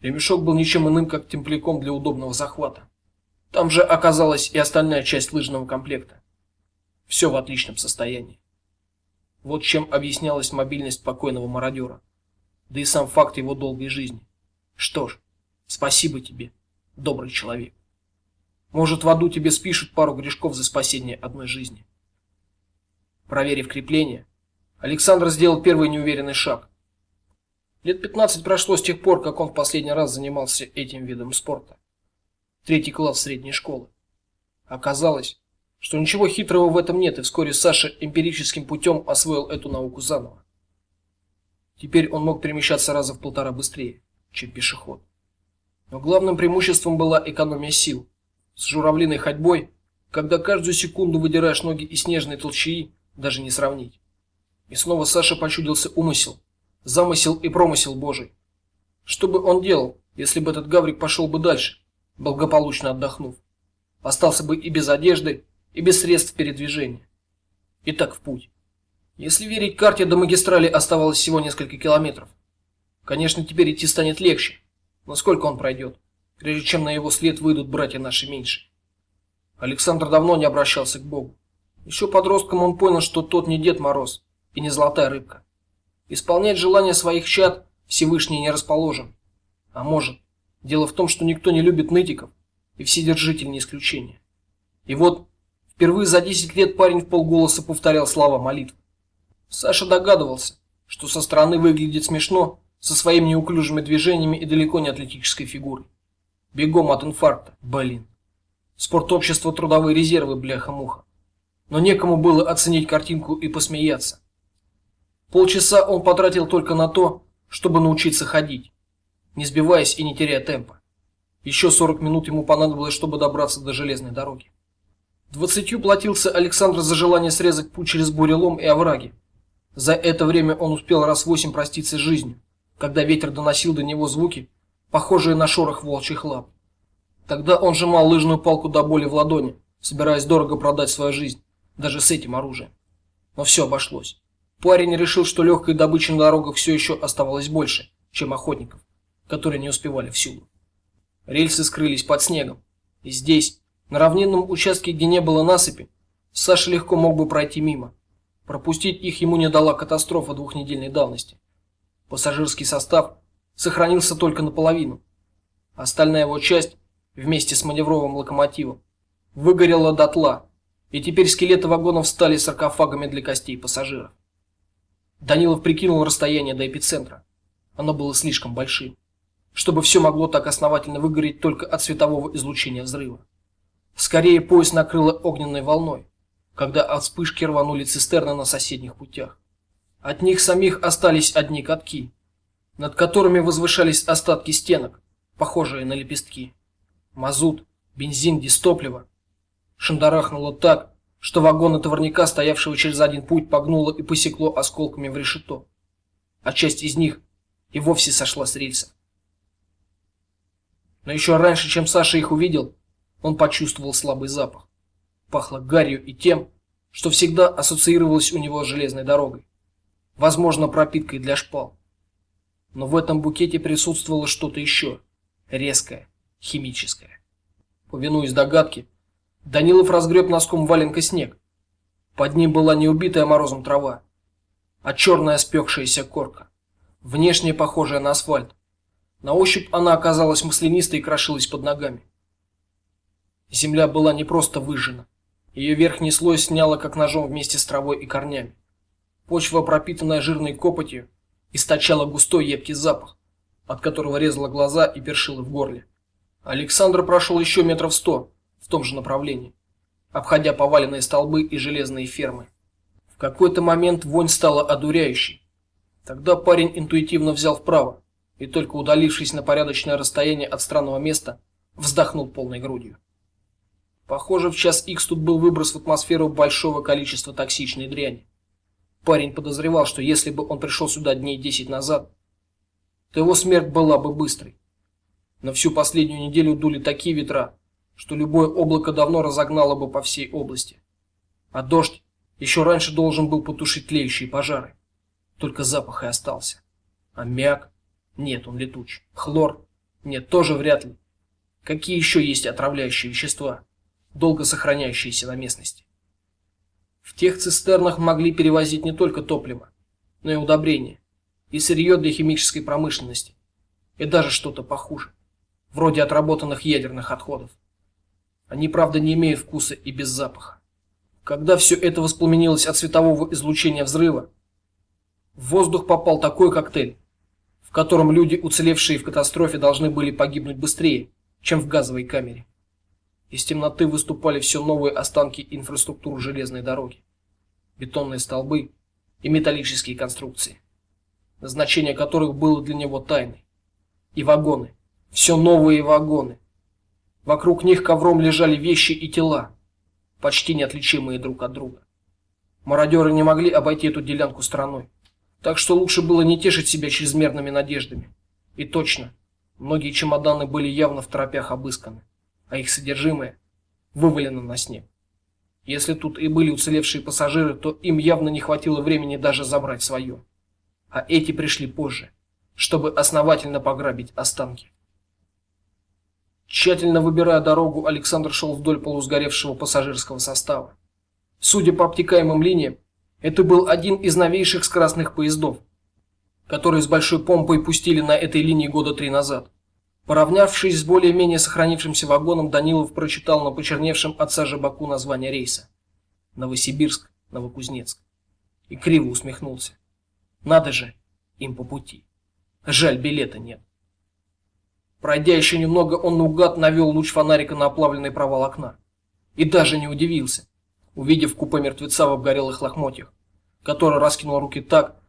Ремешок был ничем иным, как темпляком для удобного захвата. Там же оказалась и остальная часть лыжного комплекта. Все в отличном состоянии. Вот чем объяснялась мобильность покойного мародера, да и сам факт его долгой жизни. Что ж, спасибо тебе, добрый человек. Может, в аду тебе спишут пару грешков за спасение одной жизни. Проверив крепление, Александр сделал первый неуверенный шаг. Лет 15 прошло с тех пор, как он в последний раз занимался этим видом спорта. Третий класс средней школы. Оказалось, что ничего хитрого в этом нет, и вскоре Саша эмпирическим путем освоил эту науку заново. Теперь он мог перемещаться раза в полтора быстрее, чем пешеход. Но главным преимуществом была экономия сил. С журавлиной ходьбой, когда каждую секунду выдираешь ноги из снежной толщи, даже не сравнить. И снова Саша почудился умысел, замысел и промысел Божий. Что бы он делал, если бы этот гаврик пошел бы дальше, благополучно отдохнув? Остался бы и без одежды, и без средств передвижения. И так в путь. Если верить карте, до магистрали оставалось всего несколько километров. Конечно, теперь идти станет легче. Но сколько он пройдет, прежде чем на его след выйдут братья наши меньше? Александр давно не обращался к Богу. Еще подростком он понял, что тот не Дед Мороз и не золотая рыбка. Исполнять желания своих чад Всевышний не расположен. А может, дело в том, что никто не любит нытиков, и вседержитель не исключение. И вот впервые за 10 лет парень в полголоса повторял слова молитвы. Саша догадывался, что со стороны выглядит смешно, со своими неуклюжими движениями и далеко не атлетической фигурой. Бегом от инфаркта, блин. Спортобщество трудовые резервы, бляха-муха. Но некому было оценить картинку и посмеяться. Полчаса он потратил только на то, чтобы научиться ходить, не сбиваясь и не теряя темпа. Еще 40 минут ему понадобилось, чтобы добраться до железной дороги. Двадцатью платился Александр за желание срезать путь через бурелом и овраги, за это время он успел раз восемь проститься с жизнью, когда ветер доносил до него звуки, похожие на шорох волчьих лап. Тогда он сжимал лыжную палку до боли в ладони, собираясь дорого продать свою жизнь, даже с этим оружием. Но все обошлось. Парень решил, что легкой добычи на дорогах все еще оставалось больше, чем охотников, которые не успевали всюду. Рельсы скрылись под снегом, и здесь, на равнинном участке, где не было насыпи, Саша легко мог бы пройти мимо. Пропустить их ему не дала катастрофа двухнедельной давности. Пассажирский состав сохранился только наполовину. Остальная его часть вместе с маневровым локомотивом выгорела дотла, и теперь скелеты вагонов стали саркофагами для костей пассажиров. Данилов прикинул расстояние до эпицентра. Оно было слишком большим, чтобы все могло так основательно выгореть только от светового излучения взрыва. Скорее поезд накрыло огненной волной когда от вспышки рванули цистерны на соседних путях. От них самих остались одни катки, над которыми возвышались остатки стенок, похожие на лепестки. Мазут, бензин, дистопливо. Шандарахнуло так, что вагоны товарника, стоявшего через один путь, погнуло и посекло осколками в решето. А часть из них и вовсе сошла с рельса. Но еще раньше, чем Саша их увидел, он почувствовал слабый запах пахло гарью и тем, что всегда ассоциировалось у него с железной дорогой, возможно, пропиткой для шпал. Но в этом букете присутствовало что-то еще, резкое, химическое. Повинуясь догадке, Данилов разгреб носком валенка снег. Под ним была не убитая морозом трава, а черная спекшаяся корка, внешне похожая на асфальт. На ощупь она оказалась маслянистой и крошилась под ногами. Земля была не просто выжжена, ее верхний слой сняло как ножом вместе с травой и корнями. Почва, пропитанная жирной копотью, источала густой едкий запах, от которого резало глаза и першило в горле. Александр прошел еще метров сто в том же направлении, обходя поваленные столбы и железные фермы. В какой-то момент вонь стала одуряющей. Тогда парень интуитивно взял вправо и только удалившись на порядочное расстояние от странного места, вздохнул полной грудью. Похоже, в час X тут был выброс в атмосферу большого количества токсичной дряни. Парень подозревал, что если бы он пришел сюда дней 10 назад, то его смерть была бы быстрой. Но всю последнюю неделю дули такие ветра, что любое облако давно разогнало бы по всей области. А дождь еще раньше должен был потушить тлеющие пожары. Только запах и остался. Аммиак? Нет, он летуч. Хлор? Нет, тоже вряд ли. Какие еще есть отравляющие вещества? долго сохраняющиеся на местности. В тех цистернах могли перевозить не только топливо, но и удобрения, и сырье для химической промышленности, и даже что-то похуже, вроде отработанных ядерных отходов. Они, правда, не имеют вкуса и без запаха. Когда все это воспламенилось от светового излучения взрыва, в воздух попал такой коктейль, в котором люди, уцелевшие в катастрофе, должны были погибнуть быстрее, чем в газовой камере. Из темноты выступали все новые останки инфраструктуры железной дороги. Бетонные столбы и металлические конструкции, значение которых было для него тайной. И вагоны, Все новые вагоны. Вокруг них ковром лежали вещи и тела, почти неотличимые друг от друга. Мародеры не могли обойти эту делянку стороной, так что лучше было не тешить себя чрезмерными надеждами. И точно, многие чемоданы были явно в торопях обысканы, а их содержимое вывалено на снег. Если тут и были уцелевшие пассажиры, то им явно не хватило времени даже забрать свое. А эти пришли позже, чтобы основательно пограбить останки. Тщательно выбирая дорогу, Александр шел вдоль полусгоревшего пассажирского состава. Судя по обтекаемым линиям, это был один из новейших скоростных поездов, которые с большой помпой пустили на этой линии года три назад. Поравнявшись с более-менее сохранившимся вагоном, Данилов прочитал на почерневшем от сажи боку название рейса: Новосибирск, Новокузнецк. И криво усмехнулся. Надо же, им по пути. Жаль, билета нет. Пройдя еще немного, он наугад навел луч фонарика на оплавленный провал окна. И даже не удивился, увидев купе мертвеца в обгорелых лохмотьях, который раскинул руки так,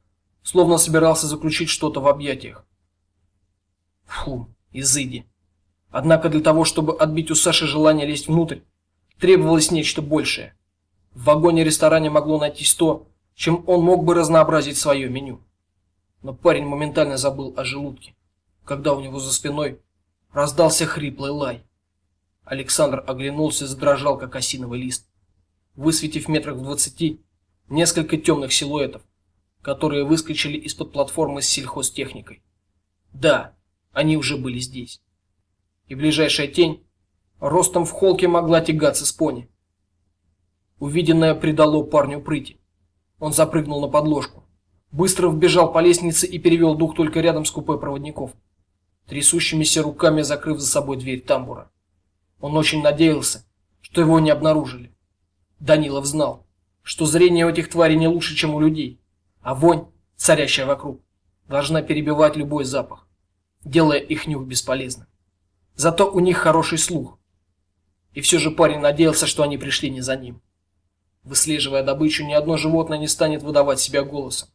словно собирался заключить что-то в объятиях. Фу, изыди. Однако для того, чтобы отбить у Саши желание лезть внутрь, требовалось нечто большее. В вагоне-ресторане могло найтись то, чем он мог бы разнообразить свое меню. Но парень моментально забыл о желудке, когда у него за спиной Раздался хриплый лай. Александр оглянулся и задрожал, как осиновый лист, высветив метрах в двадцати несколько темных силуэтов, которые выскочили из-под платформы с сельхозтехникой. Да, они уже были здесь. И ближайшая тень ростом в холке могла тягаться с пони. Увиденное придало парню прыти. Он запрыгнул на подложку, быстро вбежал по лестнице и перевел дух только рядом с купе проводников трясущимися руками закрыв за собой дверь тамбура. Он очень надеялся, что его не обнаружили. Данилов знал, что зрение у этих тварей не лучше, чем у людей, а вонь, царящая вокруг, должна перебивать любой запах, делая их нюх бесполезным. Зато у них хороший слух. И все же парень надеялся, что они пришли не за ним. Выслеживая добычу, ни одно животное не станет выдавать себя голосом.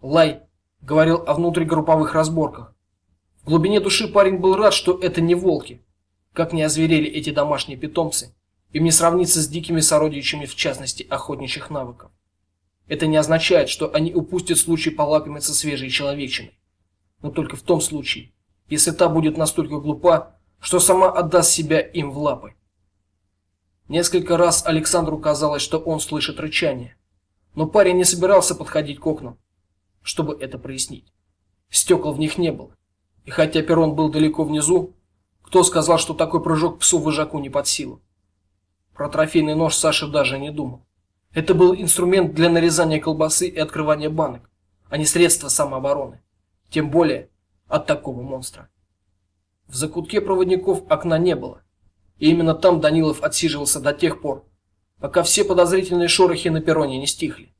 Лай говорил о внутригрупповых разборках, в глубине души парень был рад, что это не волки. Как не озверели эти домашние питомцы, им не сравниться с дикими сородичами, в частности, охотничьих навыков. Это не означает, что они упустят случай полакомиться свежей человечиной, но только в том случае, если та будет настолько глупа, что сама отдаст себя им в лапы. Несколько раз Александру казалось, что он слышит рычание, но парень не собирался подходить к окнам, чтобы это прояснить. Стекол в них не было. И хотя перрон был далеко внизу, кто сказал, что такой прыжок псу-вожаку не под силу? Про трофейный нож Саша даже не думал. Это был инструмент для нарезания колбасы и открывания банок, а не средство самообороны. Тем более от такого монстра. В закутке проводников окна не было. И именно там Данилов отсиживался до тех пор, пока все подозрительные шорохи на перроне не стихли.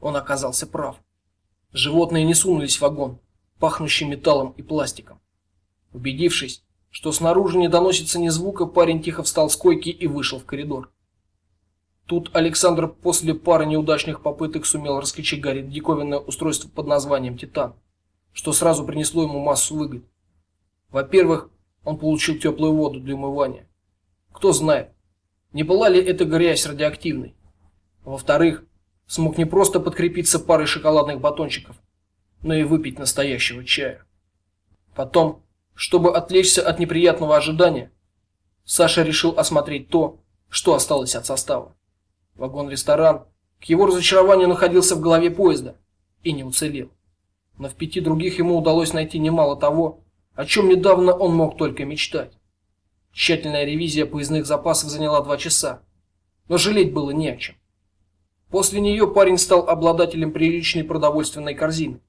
Он оказался прав. Животные не сунулись в вагон, пахнущий металлом и пластиком. Убедившись, что снаружи не доносится ни звука, парень тихо встал с койки и вышел в коридор. Тут Александр после пары неудачных попыток сумел раскочегарить диковинное устройство под названием Титан, что сразу принесло ему массу выгод. Во-первых, он получил теплую воду для умывания. Кто знает, не была ли эта грязь радиоактивной. Во-вторых, смог не просто подкрепиться парой шоколадных батончиков, но и выпить настоящего чая. Потом, чтобы отвлечься от неприятного ожидания, Саша решил осмотреть то, что осталось от состава. Вагон-ресторан, к его разочарованию, находился в голове поезда и не уцелел. Но в пяти других ему удалось найти немало того, о чем недавно он мог только мечтать. Тщательная ревизия поездных запасов заняла два часа, но жалеть было не о чем. После нее парень стал обладателем приличной продовольственной корзины.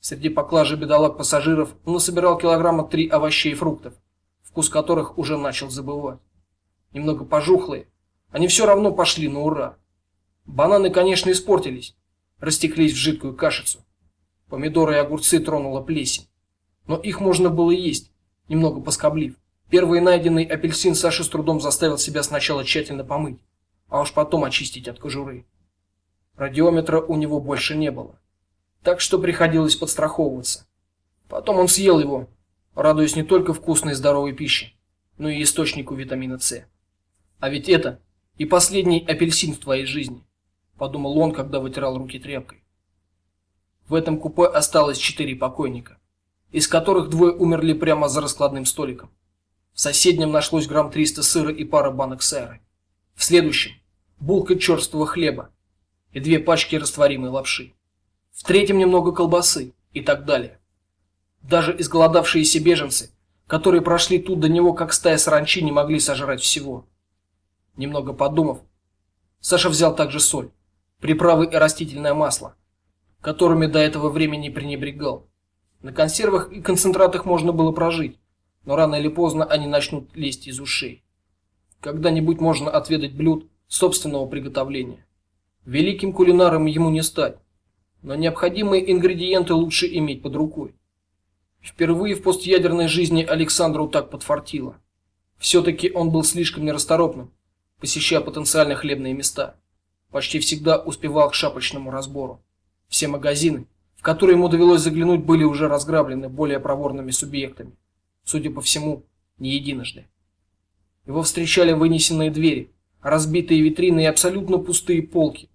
Среди поклажи бедолаг пассажиров он насобирал килограмма три овощей и фруктов, вкус которых уже начал забывать. Немного пожухлые, они все равно пошли на ура. Бананы, конечно, испортились, растеклись в жидкую кашицу. Помидоры и огурцы тронула плесень, но их можно было есть, немного поскоблив. Первый найденный апельсин Саша с трудом заставил себя сначала тщательно помыть, а уж потом очистить от кожуры. Радиометра у него больше не было так что приходилось подстраховываться. Потом он съел его, радуясь не только вкусной и здоровой пище, но и источнику витамина С. А ведь это и последний апельсин в твоей жизни, подумал он, когда вытирал руки тряпкой. В этом купе осталось четыре покойника, из которых двое умерли прямо за раскладным столиком. В соседнем нашлось грамм 300 сыра и пара банок сыра. В следующем булка черствого хлеба и две пачки растворимой лапши. В третьем немного колбасы и так далее. Даже изголодавшиеся беженцы, которые прошли тут до него как стая саранчи, не могли сожрать всего. Немного подумав, Саша взял также соль, приправы и растительное масло, которыми до этого времени пренебрегал. На консервах и концентратах можно было прожить, но рано или поздно они начнут лезть из ушей. Когда-нибудь можно отведать блюд собственного приготовления. Великим кулинаром ему не стать, но необходимые ингредиенты лучше иметь под рукой. Впервые в постъядерной жизни Александру так подфартило. все таки он был слишком нерасторопным, посещая потенциально хлебные места. Почти всегда успевал к шапочному разбору. Все магазины, в которые ему довелось заглянуть, были уже разграблены более проворными субъектами. Судя по всему, не единожды. Его встречали вынесенные двери, разбитые витрины и абсолютно пустые полки,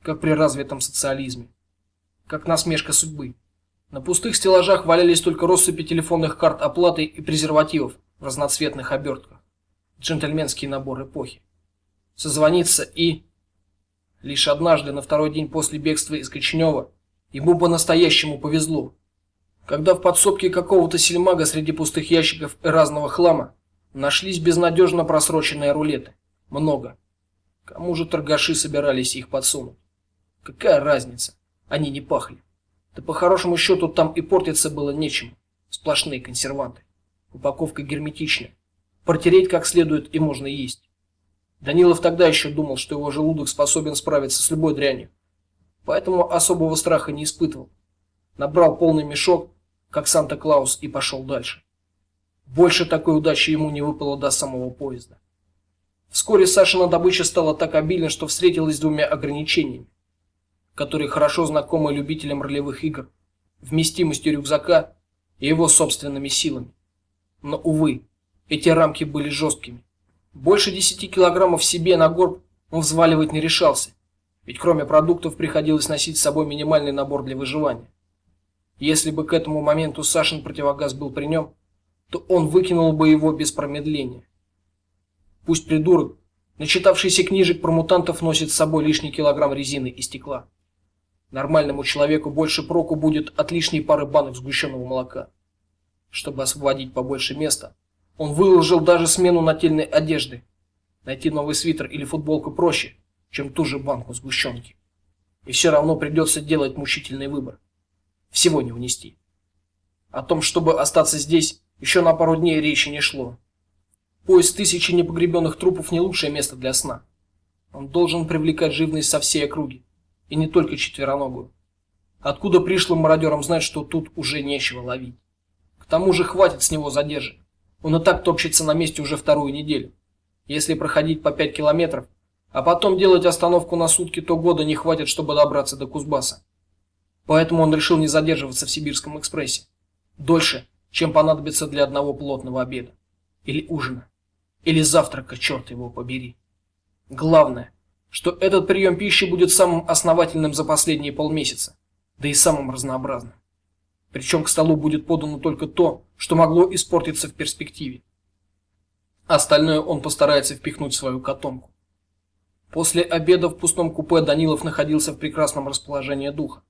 как при развитом социализме. Как насмешка судьбы. На пустых стеллажах валялись только россыпи телефонных карт оплаты и презервативов в разноцветных обертках. Джентльменский набор эпохи. Созвониться и лишь однажды на второй день после бегства из Кочнева ему по-настоящему повезло. Когда в подсобке какого-то сельмага среди пустых ящиков и разного хлама Нашлись безнадежно просроченные рулеты. Много. Кому же торгаши собирались их подсунуть? Какая разница? Они не пахли. Да по хорошему счету там и портиться было нечем. Сплошные консерванты. Упаковка герметичная. Протереть как следует и можно есть. Данилов тогда еще думал, что его желудок способен справиться с любой дрянью. Поэтому особого страха не испытывал. Набрал полный мешок, как Санта-Клаус, и пошел дальше. Больше такой удачи ему не выпало до самого поезда. Вскоре Сашина добыча стала так обильна, что встретилась с двумя ограничениями, которые хорошо знакомы любителям ролевых игр: вместимостью рюкзака и его собственными силами. Но увы, эти рамки были жесткими. Больше 10 килограммов себе на горб он взваливать не решался, ведь кроме продуктов приходилось носить с собой минимальный набор для выживания. Если бы к этому моменту Сашин противогаз был при нем, то он выкинул бы его без промедления. Пусть придурок, начитавшийся книжек про мутантов, носит с собой лишний килограмм резины и стекла. Нормальному человеку больше проку будет от лишней пары банок сгущенного молока. Чтобы освободить побольше места, он выложил даже смену нательной одежды. Найти новый свитер или футболку проще, чем ту же банку сгущенки. И все равно придется делать мучительный выбор. Всего не унести. О том, чтобы остаться здесь, еще на пару дней речи не шло. Поиск тысячи непогребенных трупов не лучшее место для сна. Он должен привлекать живность со всей округи, и не только четвероногую. Откуда пришлым мародерам знать, что тут уже нечего ловить? К тому же хватит с него задержек. Он и так топчется на месте уже вторую неделю. Если проходить по 5 километров, а потом делать остановку на сутки, то года не хватит, чтобы добраться до Кузбасса. Поэтому он решил не задерживаться в Сибирском экспрессе дольше, чем понадобится для одного плотного обеда или ужина, или завтрака, черт его побери. Главное, что этот прием пищи будет самым основательным за последние полмесяца, да и самым разнообразным. Причем к столу будет подано только то, что могло испортиться в перспективе. Остальное он постарается впихнуть в свою котомку. После обеда в пустом купе Данилов находился в прекрасном расположении духа.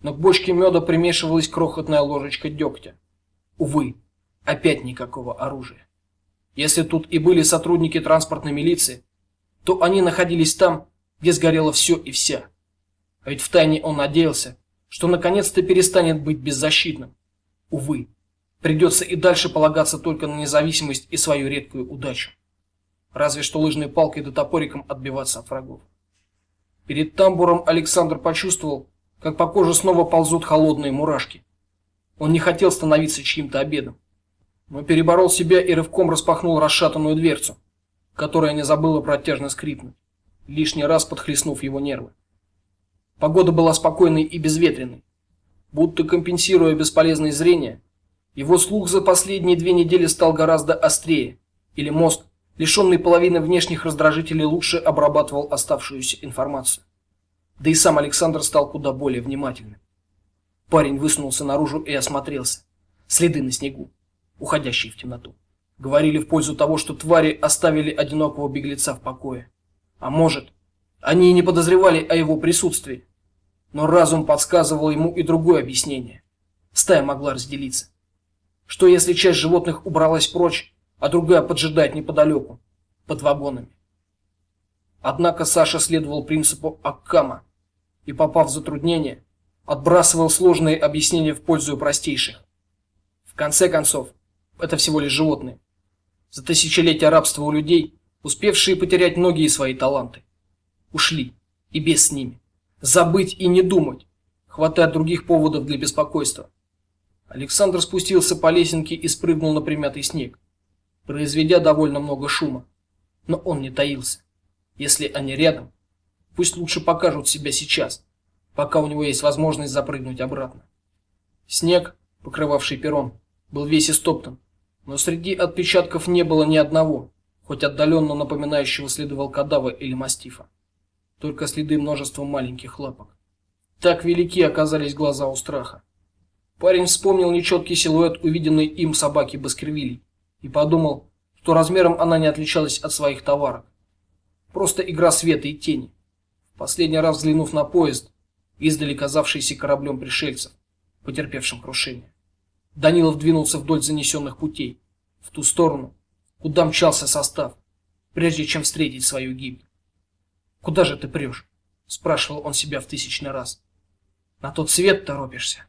Но к бочке меда примешивалась крохотная ложечка дегтя. Увы, опять никакого оружия. Если тут и были сотрудники транспортной милиции, то они находились там, где сгорело все и вся. А ведь втайне он надеялся, что наконец-то перестанет быть беззащитным. Увы, придется и дальше полагаться только на независимость и свою редкую удачу. Разве что лыжной палкой да топориком отбиваться от врагов. Перед тамбуром Александр почувствовал, как по коже снова ползут холодные мурашки. Он не хотел становиться чьим-то обедом, но переборол себя и рывком распахнул расшатанную дверцу, которая не забыла протяжно скрипнуть, лишний раз подхлестнув его нервы. Погода была спокойной и безветренной, будто компенсируя бесполезное зрение. Его слух за последние две недели стал гораздо острее, или мозг, лишенный половины внешних раздражителей, лучше обрабатывал оставшуюся информацию. Да и сам Александр стал куда более внимательным. Парень высунулся наружу и осмотрелся. Следы на снегу, уходящие в темноту, говорили в пользу того, что твари оставили одинокого беглеца в покое. А может, они и не подозревали о его присутствии. Но разум подсказывал ему и другое объяснение. Стая могла разделиться. Что если часть животных убралась прочь, а другая поджидает неподалеку, под вагонами? Однако Саша следовал принципу Аккама и, попав в затруднение, отбрасывал сложные объяснения в пользу простейших. В конце концов, это всего лишь животные. За тысячелетия рабства у людей, успевшие потерять многие свои таланты, ушли и без с ними забыть и не думать, хватает других поводов для беспокойства. Александр спустился по лесенке и спрыгнул на примятый снег, произведя довольно много шума. Но он не таился. Если они рядом, пусть лучше покажут себя сейчас, пока у него есть возможность запрыгнуть обратно. Снег, покрывавший перрон, был весь истоптан, но среди отпечатков не было ни одного, хоть отдаленно напоминающего следы волкодава или мастифа только следы множества маленьких лапок. Так велики оказались глаза у страха. Парень вспомнил нечеткий силуэт увиденной им собаки Баскервилей и подумал, что размером она не отличалась от своих товарок. Просто игра света и тени. Последний раз взглянув на поезд, издали казавшийся кораблем пришельцев, потерпевшим крушение, Данилов двинулся вдоль занесенных путей, в ту сторону, куда мчался состав, прежде чем встретить свою гибель. Куда же ты прешь? спрашивал он себя в тысячный раз. На тот свет торопишься.